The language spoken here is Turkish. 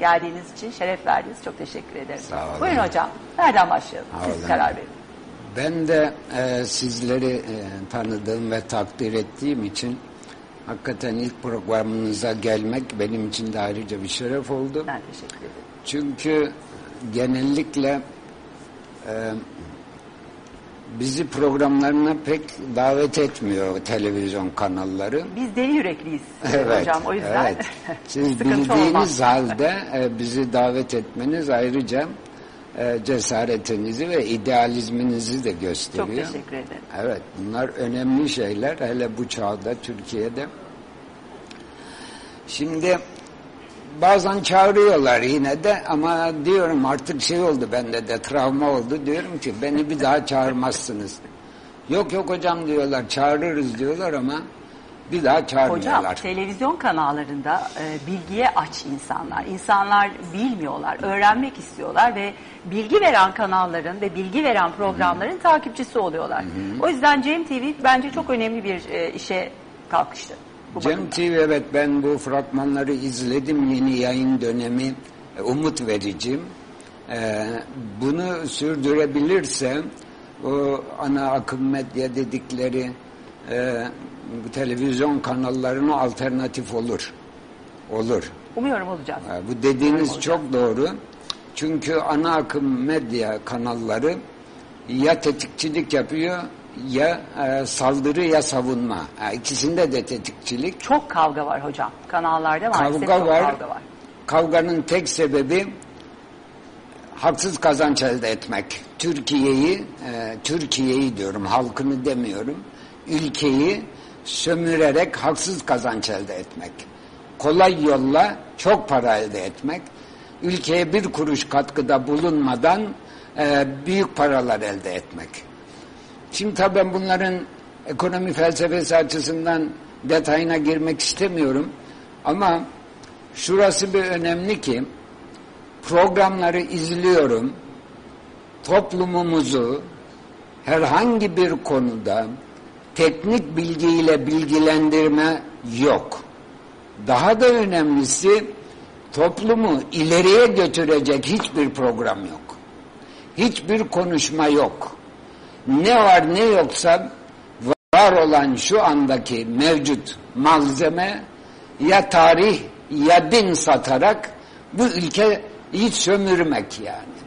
Geldiğiniz için şeref verdiniz. Çok teşekkür ederim. Sağ olun. Buyurun hocam. Nereden başlayalım? Sağ Siz olun. karar verin. Ben de e, sizleri e, tanıdığım ve takdir ettiğim için hakikaten ilk programınıza gelmek benim için de ayrıca bir şeref oldu. Ben teşekkür ederim. Çünkü genellikle e, bizi programlarına pek davet etmiyor televizyon kanalları. Biz deli yürekliyiz Evet, hocam. O yüzden evet. Siz bildiğiniz olmaz. halde e, bizi davet etmeniz ayrıca e, cesaretinizi ve idealizminizi de Çok gösteriyor. teşekkür ederim. Evet, bunlar önemli şeyler hele bu çağda Türkiye'de. Şimdi bazen çağırıyorlar yine de ama diyorum artık şey oldu bende de travma oldu diyorum ki beni bir daha çağırmazsınız. Yok yok hocam diyorlar çağırırız diyorlar ama bir daha Hocam çağırmıyorlar. televizyon kanallarında e, bilgiye aç insanlar. İnsanlar bilmiyorlar, öğrenmek istiyorlar ve bilgi veren kanalların ve bilgi veren programların takipçisi oluyorlar. O yüzden Cem TV bence çok önemli bir e, işe kalkıştı. Cem. TV evet ben bu fragmanları izledim yeni yayın dönemi e, umut verici. Ee, bunu sürdürebilirse o ana akım medya dedikleri e, televizyon kanallarına alternatif olur. Olur. Umuyorum olacağız. Bu dediğiniz Umarım çok doğru. Çünkü ana akım medya kanalları ya tetikçilik yapıyor ya e, saldırı ya savunma. Ha, ikisinde de tetikçilik. Çok kavga var hocam. Kanallarda maalesef Kavga çok var. kavga var. Kavganın tek sebebi haksız kazanç elde etmek. Türkiye'yi, e, Türkiye'yi diyorum, halkını demiyorum. Ülkeyi sömürerek haksız kazanç elde etmek. Kolay yolla çok para elde etmek. Ülkeye bir kuruş katkıda bulunmadan e, büyük paralar elde etmek. Şimdi tabii ben bunların ekonomi felsefesi açısından detayına girmek istemiyorum. Ama şurası bir önemli ki programları izliyorum. Toplumumuzu herhangi bir konuda teknik bilgiyle bilgilendirme yok. Daha da önemlisi toplumu ileriye götürecek hiçbir program yok. Hiçbir konuşma yok. Ne var ne yoksa var olan şu andaki mevcut malzeme ya tarih ya din satarak bu ülkeyi sömürmek yani.